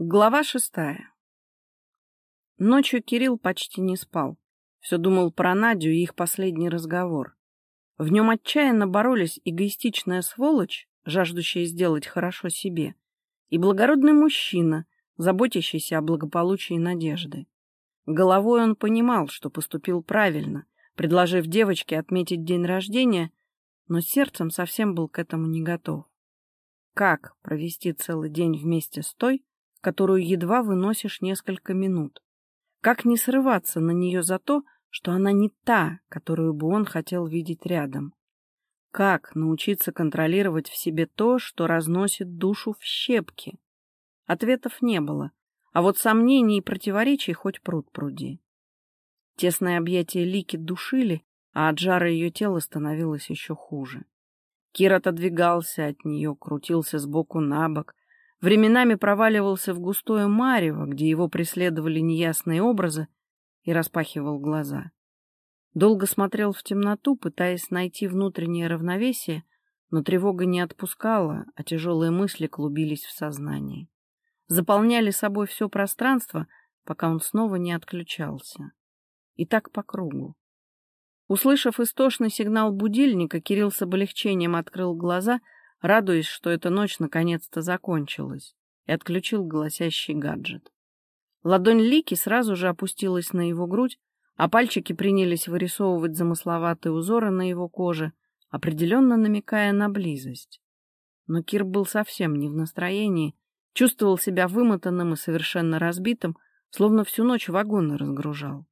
Глава шестая. Ночью Кирилл почти не спал. Все думал про Надю и их последний разговор. В нем отчаянно боролись эгоистичная сволочь, жаждущая сделать хорошо себе, и благородный мужчина, заботящийся о благополучии Надежды. Головой он понимал, что поступил правильно, предложив девочке отметить день рождения, но сердцем совсем был к этому не готов. Как провести целый день вместе с той, которую едва выносишь несколько минут. Как не срываться на нее за то, что она не та, которую бы он хотел видеть рядом? Как научиться контролировать в себе то, что разносит душу в щепки? Ответов не было, а вот сомнений и противоречий хоть пруд пруди. Тесные объятия Лики душили, а от жара ее тела становилось еще хуже. Кир отодвигался от нее, крутился сбоку на бок, временами проваливался в густое марево, где его преследовали неясные образы, и распахивал глаза. Долго смотрел в темноту, пытаясь найти внутреннее равновесие, но тревога не отпускала, а тяжелые мысли клубились в сознании. Заполняли собой все пространство, пока он снова не отключался. И так по кругу. Услышав истошный сигнал будильника, Кирилл с облегчением открыл глаза — радуясь, что эта ночь наконец-то закончилась, и отключил голосящий гаджет. Ладонь Лики сразу же опустилась на его грудь, а пальчики принялись вырисовывать замысловатые узоры на его коже, определенно намекая на близость. Но Кир был совсем не в настроении, чувствовал себя вымотанным и совершенно разбитым, словно всю ночь вагоны разгружал.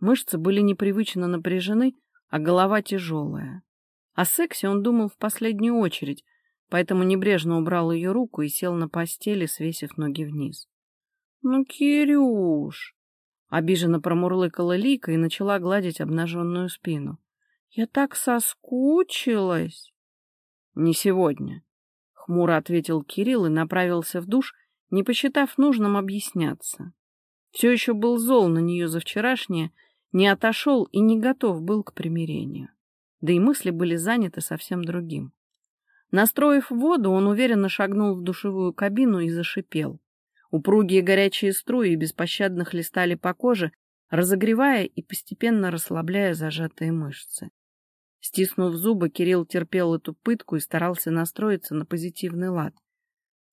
Мышцы были непривычно напряжены, а голова тяжелая. О сексе он думал в последнюю очередь, поэтому небрежно убрал ее руку и сел на постели, свесив ноги вниз. — Ну, Кирюш! — обиженно промурлыкала Лика и начала гладить обнаженную спину. — Я так соскучилась! — Не сегодня, — хмуро ответил Кирилл и направился в душ, не посчитав нужным объясняться. Все еще был зол на нее за вчерашнее, не отошел и не готов был к примирению да и мысли были заняты совсем другим. Настроив воду, он уверенно шагнул в душевую кабину и зашипел. Упругие горячие струи беспощадно хлестали по коже, разогревая и постепенно расслабляя зажатые мышцы. Стиснув зубы, Кирилл терпел эту пытку и старался настроиться на позитивный лад.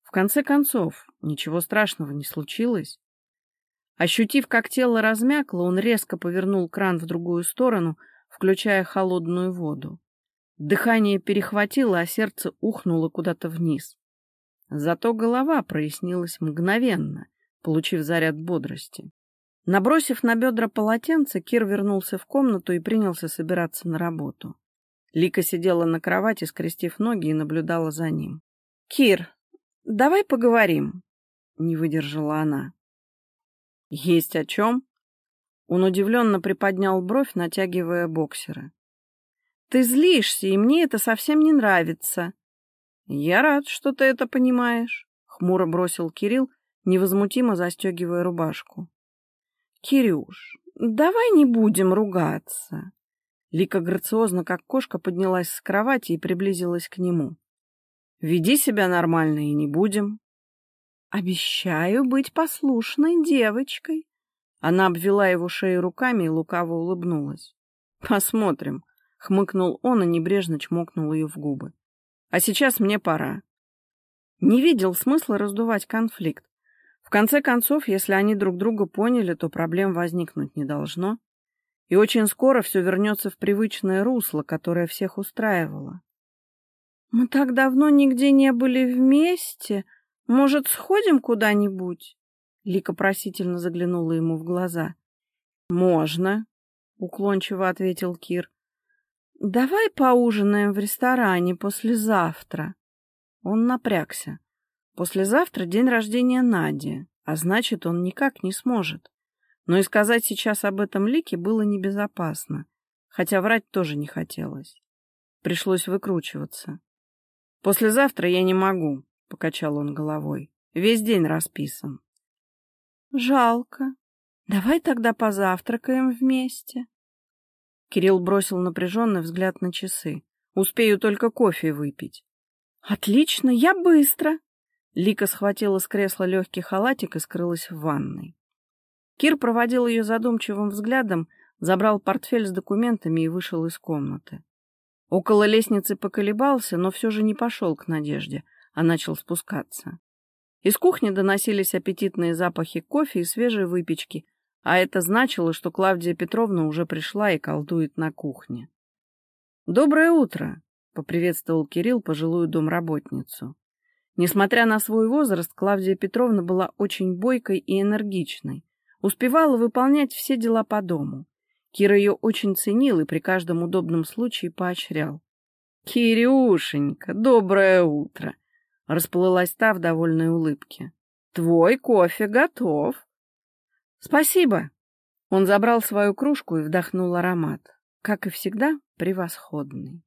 В конце концов, ничего страшного не случилось. Ощутив, как тело размякло, он резко повернул кран в другую сторону — включая холодную воду. Дыхание перехватило, а сердце ухнуло куда-то вниз. Зато голова прояснилась мгновенно, получив заряд бодрости. Набросив на бедра полотенце, Кир вернулся в комнату и принялся собираться на работу. Лика сидела на кровати, скрестив ноги, и наблюдала за ним. — Кир, давай поговорим, — не выдержала она. — Есть о чем? Он удивленно приподнял бровь, натягивая боксеры. «Ты злишься, и мне это совсем не нравится». «Я рад, что ты это понимаешь», — хмуро бросил Кирилл, невозмутимо застегивая рубашку. «Кирюш, давай не будем ругаться». Лика грациозно, как кошка, поднялась с кровати и приблизилась к нему. «Веди себя нормально и не будем». «Обещаю быть послушной девочкой», она обвела его шею руками и лукаво улыбнулась. «Посмотрим», — хмыкнул он и небрежно чмокнул ее в губы. «А сейчас мне пора». Не видел смысла раздувать конфликт. В конце концов, если они друг друга поняли, то проблем возникнуть не должно. И очень скоро все вернется в привычное русло, которое всех устраивало. «Мы так давно нигде не были вместе. Может, сходим куда-нибудь?» Лика просительно заглянула ему в глаза. «Можно», — уклончиво ответил Кир. «Давай поужинаем в ресторане послезавтра». Он напрягся. Послезавтра день рождения Нади, а значит, он никак не сможет. Но и сказать сейчас об этом Лике было небезопасно, хотя врать тоже не хотелось. Пришлось выкручиваться. «Послезавтра я не могу», — покачал он головой. «Весь день расписан». Жалко. Давай тогда позавтракаем вместе. Кирилл бросил напряженный взгляд на часы. Успею только кофе выпить. Отлично, я быстро. Лика схватила с кресла легкий халатик и скрылась в ванной. Кир проводил ее задумчивым взглядом, забрал портфель с документами и вышел из комнаты. Около лестницы поколебался, но все же не пошел к Надежде, а начал спускаться. Из кухни доносились аппетитные запахи кофе и свежей выпечки, а это значило, что Клавдия Петровна уже пришла и колдует на кухне. «Доброе утро!» — поприветствовал Кирилл пожилую домработницу. Несмотря на свой возраст, Клавдия Петровна была очень бойкой и энергичной, успевала выполнять все дела по дому. Кира ее очень ценил и при каждом удобном случае поощрял. «Кирюшенька, доброе утро!» — расплылась та в довольной улыбке. «Твой кофе готов!» «Спасибо!» Он забрал свою кружку и вдохнул аромат. Как и всегда, превосходный.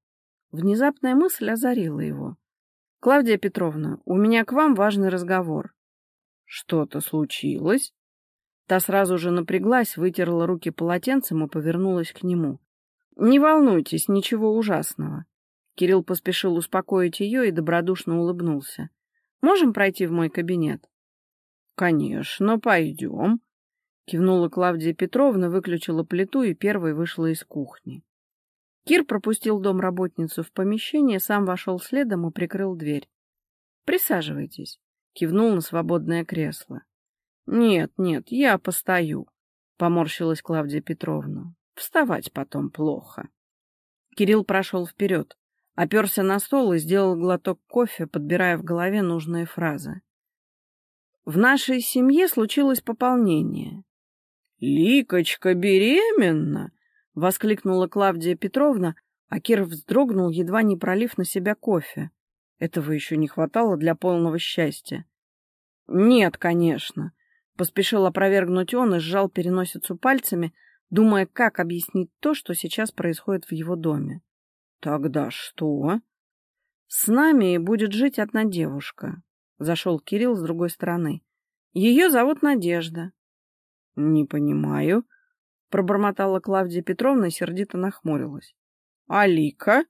Внезапная мысль озарила его. «Клавдия Петровна, у меня к вам важный разговор». «Что-то случилось?» Та сразу же напряглась, вытерла руки полотенцем и повернулась к нему. «Не волнуйтесь, ничего ужасного». Кирилл поспешил успокоить ее и добродушно улыбнулся. «Можем пройти в мой кабинет?» «Конечно, пойдем», Кивнула Клавдия Петровна, выключила плиту и первой вышла из кухни. Кир пропустил домработницу в помещение, сам вошел следом и прикрыл дверь. «Присаживайтесь», — кивнул на свободное кресло. «Нет, нет, я постою», — поморщилась Клавдия Петровна. «Вставать потом плохо». Кирилл прошел вперед, оперся на стол и сделал глоток кофе, подбирая в голове нужные фразы. В нашей семье случилось пополнение. «Ликочка беременна!» — воскликнула Клавдия Петровна, а Кир вздрогнул, едва не пролив на себя кофе. Этого еще не хватало для полного счастья. «Нет, конечно», — поспешил опровергнуть он и сжал переносицу пальцами, думая, как объяснить то, что сейчас происходит в его доме. «Тогда что?» «С нами будет жить одна девушка», — зашел Кирилл с другой стороны. «Ее зовут Надежда. «Не понимаю», — пробормотала Клавдия Петровна и сердито нахмурилась. «Алика?»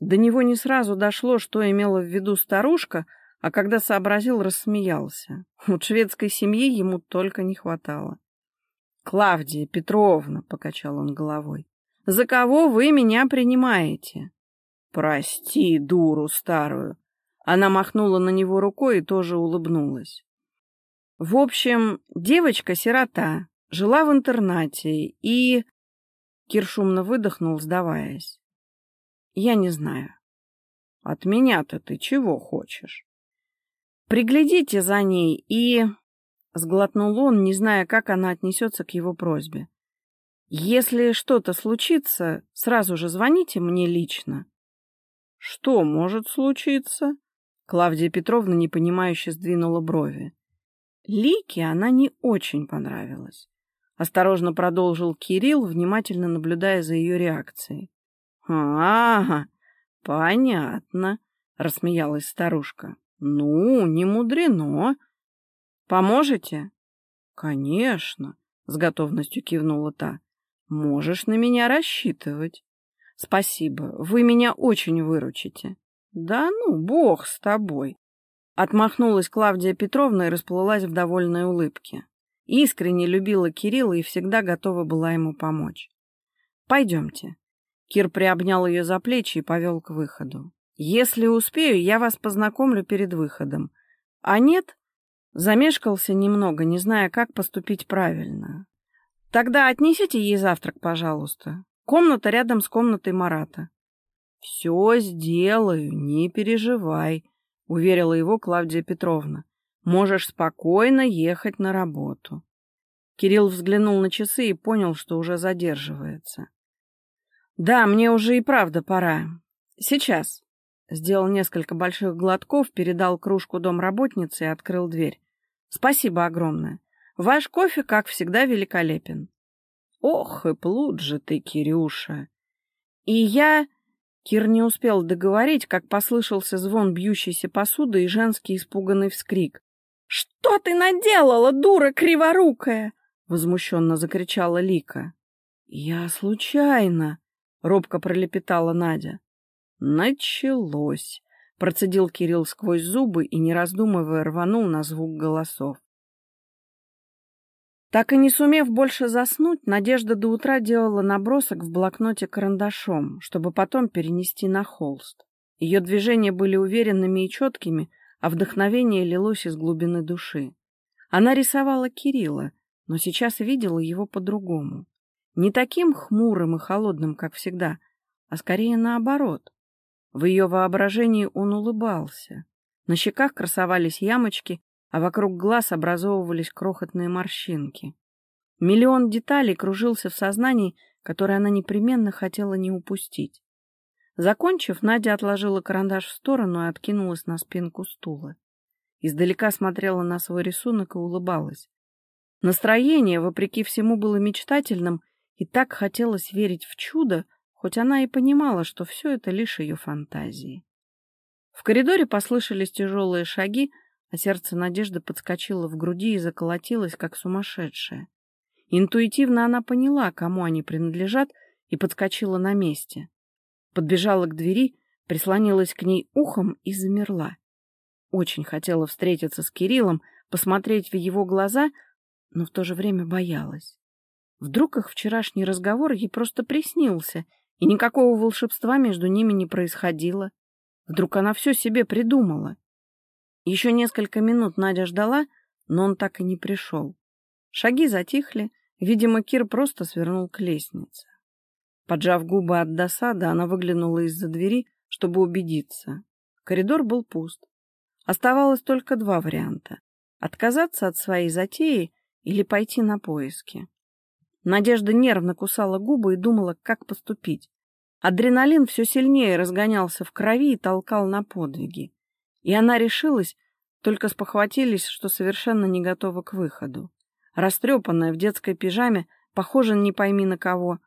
До него не сразу дошло, что имела в виду старушка, а когда сообразил, рассмеялся. Вот шведской семьи ему только не хватало. «Клавдия Петровна», — покачал он головой, — «за кого вы меня принимаете?» «Прости, дуру старую». Она махнула на него рукой и тоже улыбнулась. В общем, девочка-сирота, жила в интернате и... Кир шумно выдохнул, сдаваясь. Я не знаю. От меня-то ты чего хочешь? Приглядите за ней и... Сглотнул он, не зная, как она отнесется к его просьбе. Если что-то случится, сразу же звоните мне лично. Что может случиться? Клавдия Петровна непонимающе сдвинула брови. Лике она не очень понравилась. Осторожно продолжил Кирилл, внимательно наблюдая за ее реакцией. — Ага, понятно, — рассмеялась старушка. — Ну, не мудрено. — Поможете? — Конечно, — с готовностью кивнула та. — Можешь на меня рассчитывать. — Спасибо, вы меня очень выручите. — Да ну, бог с тобой. Отмахнулась Клавдия Петровна и расплылась в довольной улыбке. Искренне любила Кирилла и всегда готова была ему помочь. «Пойдемте». Кир приобнял ее за плечи и повел к выходу. «Если успею, я вас познакомлю перед выходом. А нет?» Замешкался немного, не зная, как поступить правильно. «Тогда отнесите ей завтрак, пожалуйста. Комната рядом с комнатой Марата». «Все сделаю, не переживай», уверила его Клавдия Петровна. Можешь спокойно ехать на работу. Кирилл взглянул на часы и понял, что уже задерживается. Да, мне уже и правда пора. Сейчас. Сделал несколько больших глотков, передал кружку домработнице и открыл дверь. Спасибо огромное. Ваш кофе, как всегда, великолепен. Ох, и плут же ты, Кирюша. И я... Кир не успел договорить, как послышался звон бьющейся посуды и женский испуганный вскрик. «Что ты наделала, дура криворукая?» — возмущенно закричала Лика. «Я случайно», — робко пролепетала Надя. «Началось», — Процедил Кирилл сквозь зубы и, не раздумывая, рванул на звук голосов. Так и не сумев больше заснуть, Надежда до утра делала набросок в блокноте карандашом, чтобы потом перенести на холст. Ее движения были уверенными и четкими, а вдохновение лилось из глубины души. Она рисовала Кирилла, но сейчас видела его по-другому. Не таким хмурым и холодным, как всегда, а скорее наоборот. В ее воображении он улыбался. На щеках красовались ямочки, а вокруг глаз образовывались крохотные морщинки. Миллион деталей кружился в сознании, которое она непременно хотела не упустить. Закончив, Надя отложила карандаш в сторону и откинулась на спинку стула. Издалека смотрела на свой рисунок и улыбалась. Настроение, вопреки всему, было мечтательным, и так хотелось верить в чудо, хоть она и понимала, что все это лишь ее фантазии. В коридоре послышались тяжелые шаги, а сердце Надежды подскочило в груди и заколотилось, как сумасшедшее. Интуитивно она поняла, кому они принадлежат, и подскочила на месте. Подбежала к двери, прислонилась к ней ухом и замерла. Очень хотела встретиться с Кириллом, посмотреть в его глаза, но в то же время боялась. Вдруг их вчерашний разговор ей просто приснился — и никакого волшебства между ними не происходило. Вдруг она все себе придумала. Еще несколько минут Надя ждала, но он так и не пришел. Шаги затихли, видимо, Кир просто свернул к лестнице. Поджав губы от досады, она выглянула из-за двери, чтобы убедиться. Коридор был пуст. Оставалось только два варианта — отказаться от своей затеи или пойти на поиски. Надежда нервно кусала губы и думала, как поступить. Адреналин все сильнее разгонялся в крови и толкал на подвиги. И она решилась, только спохватились, что совершенно не готова к выходу. Растрепанная в детской пижаме, похожа не пойми на кого.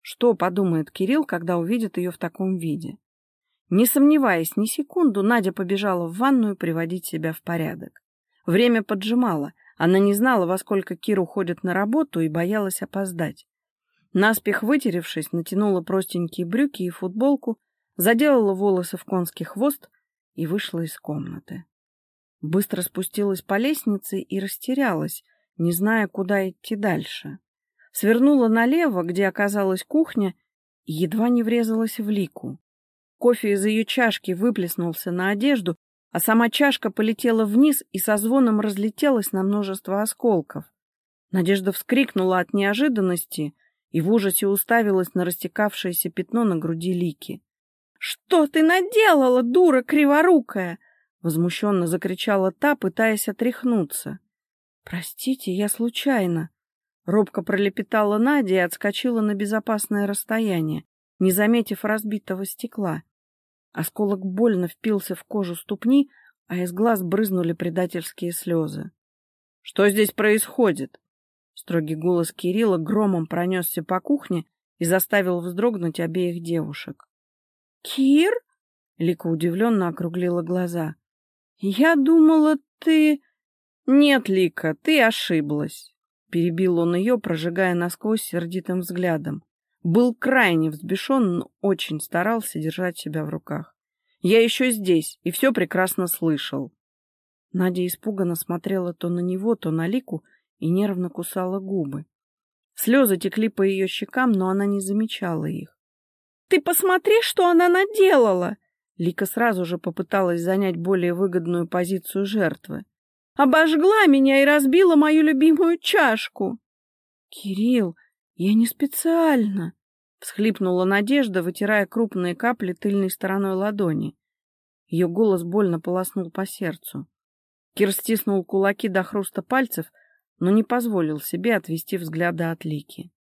Что подумает Кирилл, когда увидит ее в таком виде? Не сомневаясь ни секунду, Надя побежала в ванную приводить себя в порядок. Время поджимало, она не знала, во сколько Кир уходит на работу и боялась опоздать. Наспех вытеревшись, натянула простенькие брюки и футболку, заделала волосы в конский хвост и вышла из комнаты. Быстро спустилась по лестнице и растерялась, не зная, куда идти дальше. Свернула налево, где оказалась кухня, и едва не врезалась в лику. Кофе из ее чашки выплеснулся на одежду, а сама чашка полетела вниз и со звоном разлетелась на множество осколков. Надежда вскрикнула от неожиданности и в ужасе уставилась на растекавшееся пятно на груди Лики. — Что ты наделала, дура криворукая? — возмущенно закричала та, пытаясь отряхнуться. — Простите, я случайно. Робко пролепетала Надя и отскочила на безопасное расстояние, не заметив разбитого стекла. Осколок больно впился в кожу ступни, а из глаз брызнули предательские слезы. — Что здесь происходит? Строгий голос Кирилла громом пронесся по кухне и заставил вздрогнуть обеих девушек. — Кир? — Лика удивленно округлила глаза. — Я думала, ты... — Нет, Лика, ты ошиблась. Перебил он ее, прожигая насквозь сердитым взглядом. Был крайне взбешен, но очень старался держать себя в руках. «Я еще здесь, и все прекрасно слышал». Надя испуганно смотрела то на него, то на Лику и нервно кусала губы. Слезы текли по ее щекам, но она не замечала их. «Ты посмотри, что она наделала!» Лика сразу же попыталась занять более выгодную позицию жертвы. «Обожгла меня и разбила мою любимую чашку!» «Кирилл, «Я не специально!» — всхлипнула Надежда, вытирая крупные капли тыльной стороной ладони. Ее голос больно полоснул по сердцу. Кир стиснул кулаки до хруста пальцев, но не позволил себе отвести взгляда от Лики.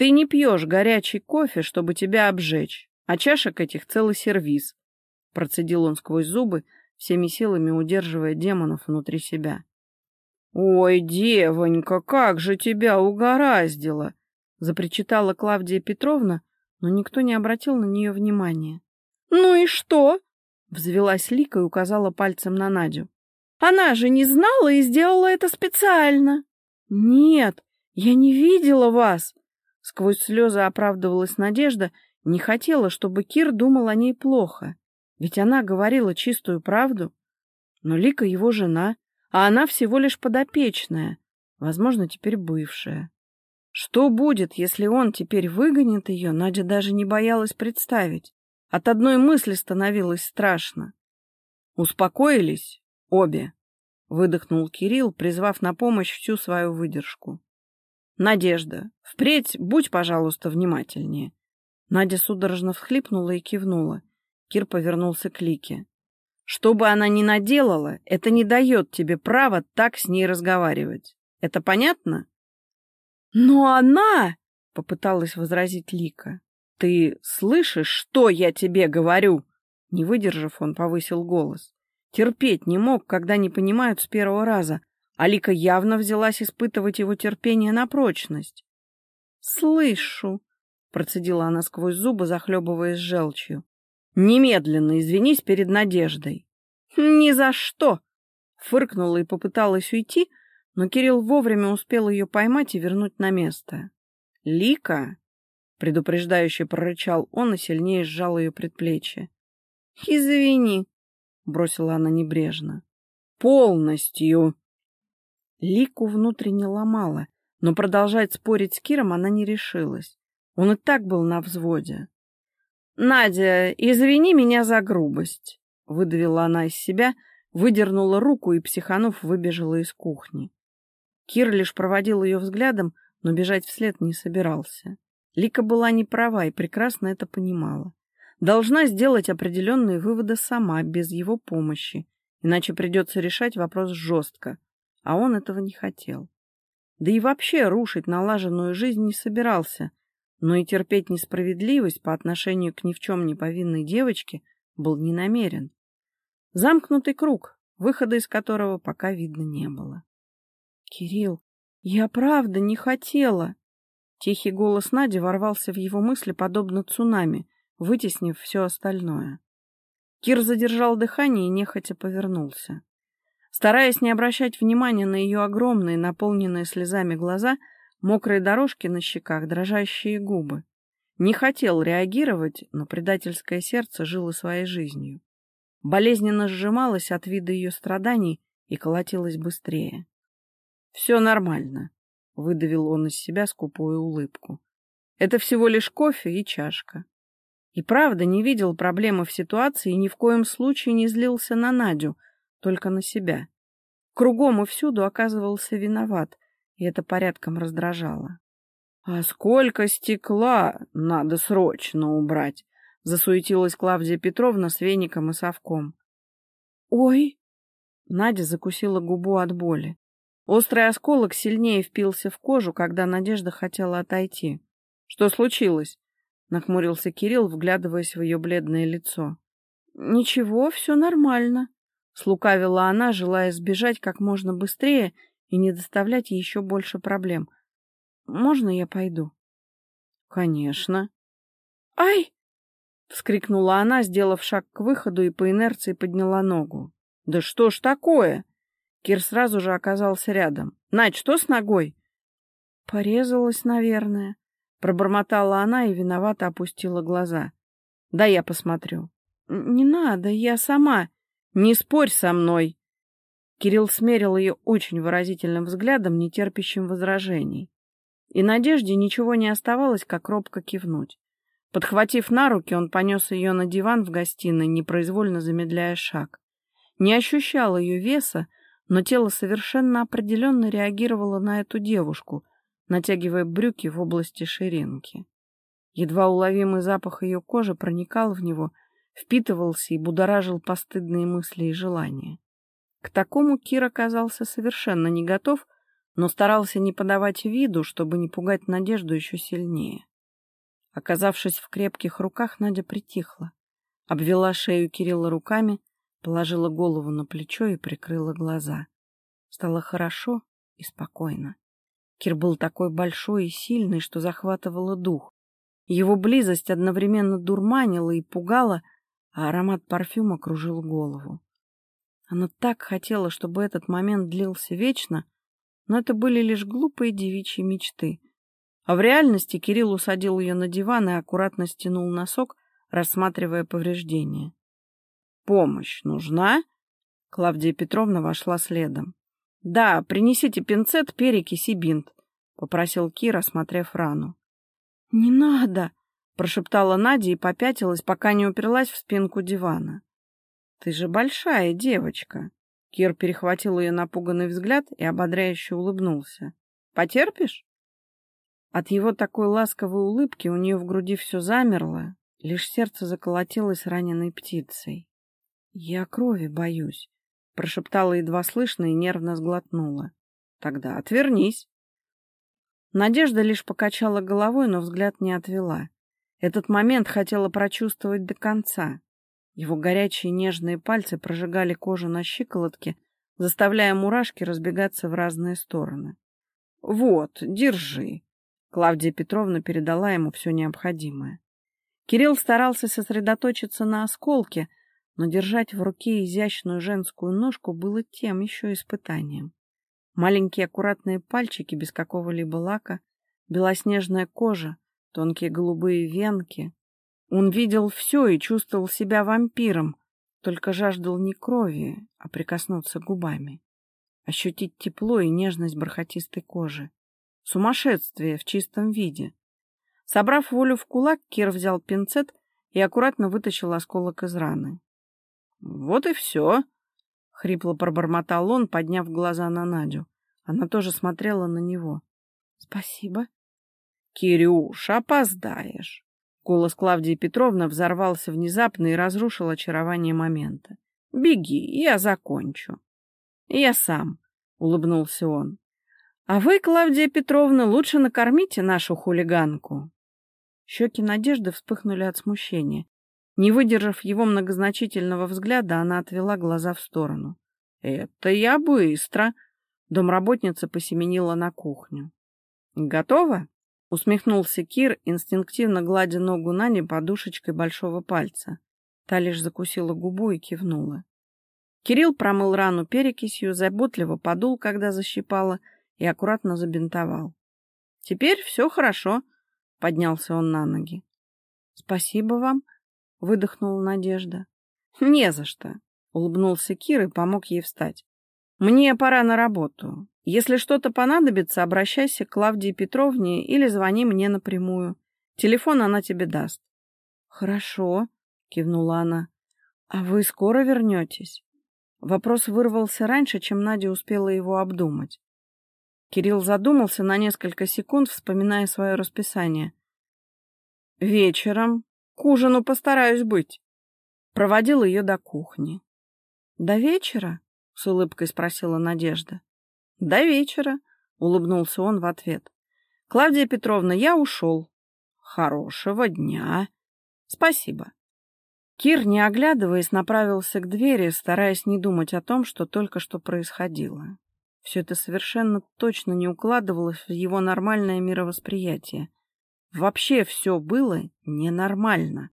«Ты не пьешь горячий кофе, чтобы тебя обжечь, а чашек этих целый сервиз», — процедил он сквозь зубы, всеми силами удерживая демонов внутри себя. «Ой, девонька, как же тебя угораздило!» запричитала Клавдия Петровна, но никто не обратил на нее внимания. «Ну и что?» — взвелась Лика и указала пальцем на Надю. «Она же не знала и сделала это специально!» «Нет, я не видела вас!» Сквозь слезы оправдывалась Надежда, не хотела, чтобы Кир думал о ней плохо. Ведь она говорила чистую правду. Но Лика его жена, а она всего лишь подопечная, возможно, теперь бывшая. Что будет, если он теперь выгонит ее, Надя даже не боялась представить. От одной мысли становилось страшно. Успокоились обе, выдохнул Кирилл, призвав на помощь всю свою выдержку. Надежда, впредь будь, пожалуйста, внимательнее. Надя судорожно всхлипнула и кивнула. Кир повернулся к Лике. Что бы она ни наделала, это не дает тебе права так с ней разговаривать. Это понятно? Но она, попыталась возразить Лика. Ты слышишь, что я тебе говорю? Не выдержав, он повысил голос. Терпеть не мог, когда не понимают с первого раза. Алика явно взялась испытывать его терпение на прочность. «Слышу», — процедила она сквозь зубы, захлебываясь желчью. «Немедленно извинись перед Надеждой». «Ни за что!» — фыркнула и попыталась уйти, но Кирилл вовремя успел ее поймать и вернуть на место. «Лика!» — предупреждающе прорычал он и сильнее сжал ее предплечье. «Извини!» — бросила она небрежно. «Полностью!» Лику внутренне ломала, но продолжать спорить с Киром она не решилась. Он и так был на взводе. «Надя, извини меня за грубость!» — выдавила она из себя, выдернула руку и, психанув, выбежала из кухни. Кир лишь проводил ее взглядом, но бежать вслед не собирался. Лика была не права и прекрасно это понимала. Должна сделать определенные выводы сама, без его помощи, иначе придется решать вопрос жестко, а он этого не хотел. Да и вообще рушить налаженную жизнь не собирался, но и терпеть несправедливость по отношению к ни в чем не повинной девочке был не намерен. Замкнутый круг, выхода из которого пока видно не было. Кирилл, я правда не хотела. Тихий голос Нади ворвался в его мысли подобно цунами, вытеснив все остальное. Кир задержал дыхание и нехотя повернулся. Стараясь не обращать внимания на ее огромные, наполненные слезами глаза, мокрые дорожки на щеках, дрожащие губы. Не хотел реагировать, но предательское сердце жило своей жизнью. Болезненно сжималось от вида ее страданий и колотилось быстрее. Все нормально, выдавил он из себя скупую улыбку. Это всего лишь кофе и чашка. И правда не видел проблемы в ситуации и ни в коем случае не злился на Надю, только на себя. Кругом и всюду оказывался виноват, и это порядком раздражало. — А сколько стекла надо срочно убрать! — засуетилась Клавдия Петровна с веником и совком. — Ой! Надя закусила губу от боли. Острый осколок сильнее впился в кожу, когда Надежда хотела отойти. — Что случилось? — нахмурился Кирилл, вглядываясь в ее бледное лицо. — Ничего, все нормально, — слукавила она, желая сбежать как можно быстрее и не доставлять еще больше проблем. — Можно я пойду? — Конечно. — Ай! — вскрикнула она, сделав шаг к выходу и по инерции подняла ногу. — Да что ж такое? Кир сразу же оказался рядом. «Надь, что с ногой?» «Порезалась, наверное», — пробормотала она и виновато опустила глаза. «Да я посмотрю». «Не надо, я сама». «Не спорь со мной!» Кирилл смерил ее очень выразительным взглядом, не терпящим возражений. И Надежде ничего не оставалось, как робко кивнуть. Подхватив на руки, он понес ее на диван в гостиной, непроизвольно замедляя шаг. Не ощущал ее веса, но тело совершенно определенно реагировало на эту девушку, натягивая брюки в области ширинки. Едва уловимый запах ее кожи проникал в него, впитывался и будоражил постыдные мысли и желания. К такому Кир оказался совершенно не готов, но старался не подавать виду, чтобы не пугать Надежду еще сильнее. Оказавшись в крепких руках, Надя притихла, обвела шею Кирилла руками, положила голову на плечо и прикрыла глаза. Стало хорошо и спокойно. Кир был такой большой и сильный, что захватывало дух. Его близость одновременно дурманила и пугала, а аромат парфюма кружил голову. Она так хотела, чтобы этот момент длился вечно, но это были лишь глупые девичьи мечты. А в реальности Кирилл усадил ее на диван и аккуратно стянул носок, рассматривая повреждения. помощь нужна?» Клавдия Петровна вошла следом. «Да, принесите пинцет, перекись и бинт», — попросил Кир, осмотрев рану. «Не надо!» — прошептала Надя и попятилась, пока не уперлась в спинку дивана. «Ты же большая девочка!» Кир перехватил ее напуганный взгляд и ободряюще улыбнулся. «Потерпишь?» От его такой ласковой улыбки у нее в груди все замерло, лишь сердце заколотилось раненой птицей. «Я крови боюсь», — прошептала едва слышно и нервно сглотнула. «Тогда отвернись». Надежда лишь покачала головой, но взгляд не отвела. Этот момент хотела прочувствовать до конца. Его горячие нежные пальцы прожигали кожу на щиколотке, заставляя мурашки разбегаться в разные стороны. «Вот, держи», Клавдия Петровна передала ему все необходимое. Кирилл старался сосредоточиться на осколке, но держать в руке изящную женскую ножку было тем еще испытанием. Маленькие аккуратные пальчики без какого-либо лака, белоснежная кожа, тонкие голубые венки. Он видел все и чувствовал себя вампиром, только жаждал не крови, а прикоснуться губами, ощутить тепло и нежность бархатистой кожи. Сумасшествие в чистом виде. Собрав волю в кулак, Кир взял пинцет и аккуратно вытащил осколок из раны. — Вот и все, — хрипло пробормотал он, подняв глаза на Надю. Она тоже смотрела на него. — Спасибо. — Кирюш, опоздаешь. Голос Клавдии Петровны взорвался внезапно и разрушил очарование момента. — Беги, я закончу. — Я сам, — улыбнулся он. А вы, Клавдия Петровна, лучше накормите нашу хулиганку. Щеки Надежды вспыхнули от смущения. Не выдержав его многозначительного взгляда, она отвела глаза в сторону. — Это я быстро. Домработница посеменила на кухню. — Готово? — усмехнулся Кир, инстинктивно гладя ногу Нани подушечкой большого пальца. Та лишь закусила губу и кивнула. Кирилл промыл рану перекисью, заботливо подул, когда защипала, и аккуратно забинтовал. — Теперь все хорошо, — поднялся он на ноги. — Спасибо вам, — выдохнула Надежда. — Не за что, — улыбнулся Кир и помог ей встать. — Мне пора на работу. Если что-то понадобится, обращайся к Клавдии Петровне или звони мне напрямую. Телефон она тебе даст. — Хорошо, — кивнула она. — А вы скоро вернетесь? Вопрос вырвался раньше, чем Надя успела его обдумать. Кирилл задумался на несколько секунд, вспоминая свое расписание. «Вечером. К ужину постараюсь быть». Проводил ее до кухни. «До вечера?» — с улыбкой спросила Надежда. «До вечера», — улыбнулся он в ответ. «Клавдия Петровна, я ушел». «Хорошего дня». «Спасибо». Кир, не оглядываясь, направился к двери, стараясь не думать о том, что только что происходило. Все это совершенно точно не укладывалось в его нормальное мировосприятие. Вообще все было ненормально.